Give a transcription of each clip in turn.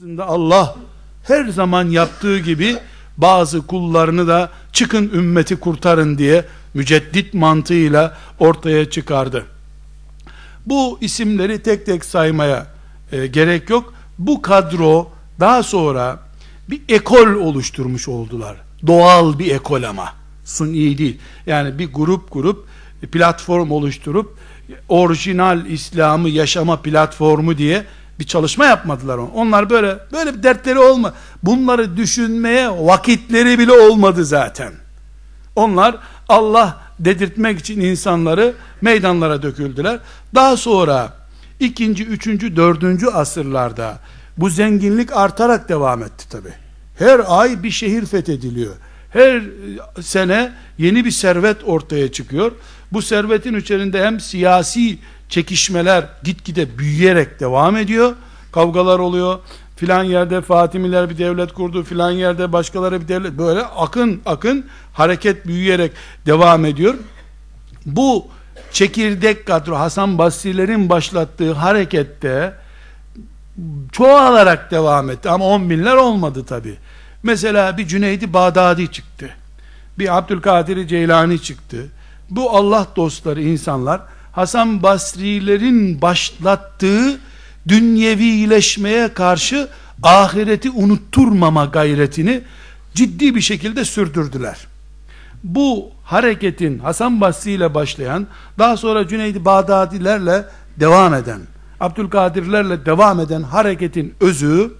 Aslında Allah her zaman yaptığı gibi bazı kullarını da çıkın ümmeti kurtarın diye müceddit mantığıyla ortaya çıkardı. Bu isimleri tek tek saymaya e, gerek yok. Bu kadro daha sonra bir ekol oluşturmuş oldular. Doğal bir ekol ama. Suni değil. Yani bir grup grup platform oluşturup orijinal İslam'ı yaşama platformu diye bir çalışma yapmadılar onu. Onlar böyle böyle bir dertleri olma. Bunları düşünmeye vakitleri bile olmadı zaten. Onlar Allah dedirtmek için insanları meydanlara döküldüler. Daha sonra ikinci, üçüncü, dördüncü asırlarda bu zenginlik artarak devam etti tabi. Her ay bir şehir fethediliyor. Her sene yeni bir servet ortaya çıkıyor. Bu servetin içerisinde hem siyasi çekişmeler gitgide büyüyerek devam ediyor. Kavgalar oluyor. Filan yerde Fatimiler bir devlet kurdu. Filan yerde başkaları bir devlet. Böyle akın akın hareket büyüyerek devam ediyor. Bu çekirdek kadro Hasan Basri'lerin başlattığı harekette çoğalarak devam etti. Ama on binler olmadı tabi. Mesela bir Cüneydi Bağdadi çıktı. Bir Abdülkadir Ceylani çıktı. Bu Allah dostları insanlar Hasan Basri'lerin başlattığı dünyevileşmeye karşı ahireti unutturmama gayretini ciddi bir şekilde sürdürdüler. Bu hareketin Hasan Basri ile başlayan, daha sonra Cüneydi Bağdadilerle devam eden, Abdülkadirlerle devam eden hareketin özü,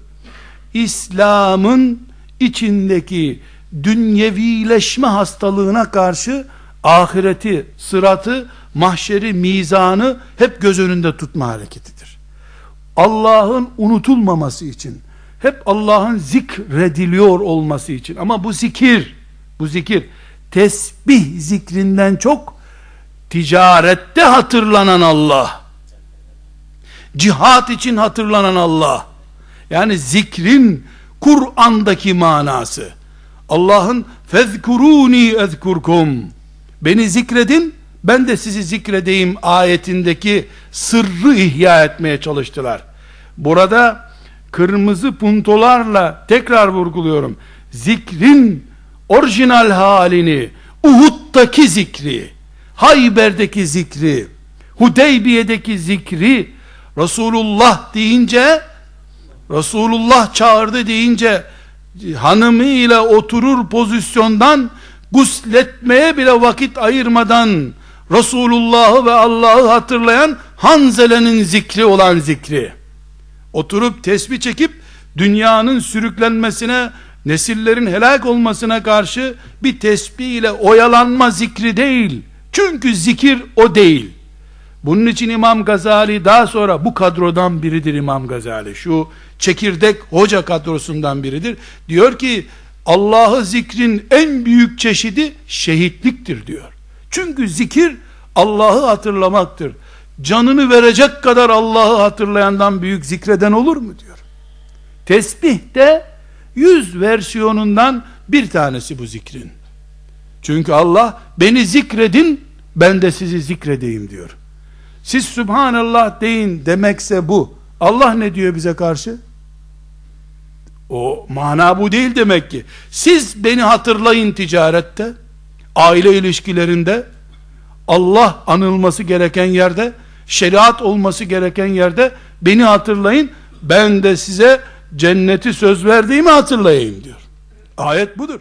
İslam'ın içindeki dünyevileşme hastalığına karşı ahireti, sıratı, mahşeri, mizanı hep göz önünde tutma hareketidir. Allah'ın unutulmaması için, hep Allah'ın zikrediliyor olması için. Ama bu zikir, bu zikir tesbih zikrinden çok ticarette hatırlanan Allah, cihat için hatırlanan Allah, yani zikrin Kur'an'daki manası, Allah'ın fezkuruni ezkurkum beni zikredin ben de sizi zikredeyim ayetindeki sırrı ihya etmeye çalıştılar. Burada kırmızı puntolarla tekrar vurguluyorum. Zikrin orijinal halini, Uhud'daki zikri, Hayber'deki zikri, Hudeybiye'deki zikri, Resulullah deyince, Resulullah çağırdı deyince, hanımıyla oturur pozisyondan, gusletmeye bile vakit ayırmadan, Resulullah'ı ve Allah'ı hatırlayan Hanzele'nin zikri olan zikri. Oturup tesbih çekip dünyanın sürüklenmesine, nesillerin helak olmasına karşı bir tesbih ile oyalanma zikri değil. Çünkü zikir o değil. Bunun için İmam Gazali daha sonra bu kadrodan biridir İmam Gazali. Şu çekirdek hoca kadrosundan biridir. Diyor ki Allah'ı zikrin en büyük çeşidi şehitliktir diyor. Çünkü zikir Allah'ı hatırlamaktır. Canını verecek kadar Allah'ı hatırlayandan büyük zikreden olur mu diyor. Tesbih de yüz versiyonundan bir tanesi bu zikrin. Çünkü Allah beni zikredin ben de sizi zikredeyim diyor. Siz Subhanallah deyin demekse bu. Allah ne diyor bize karşı? O mana bu değil demek ki. Siz beni hatırlayın ticarette, aile ilişkilerinde, Allah anılması gereken yerde, şeriat olması gereken yerde beni hatırlayın. Ben de size cenneti söz verdiğimi hatırlayayım diyor. Ayet budur.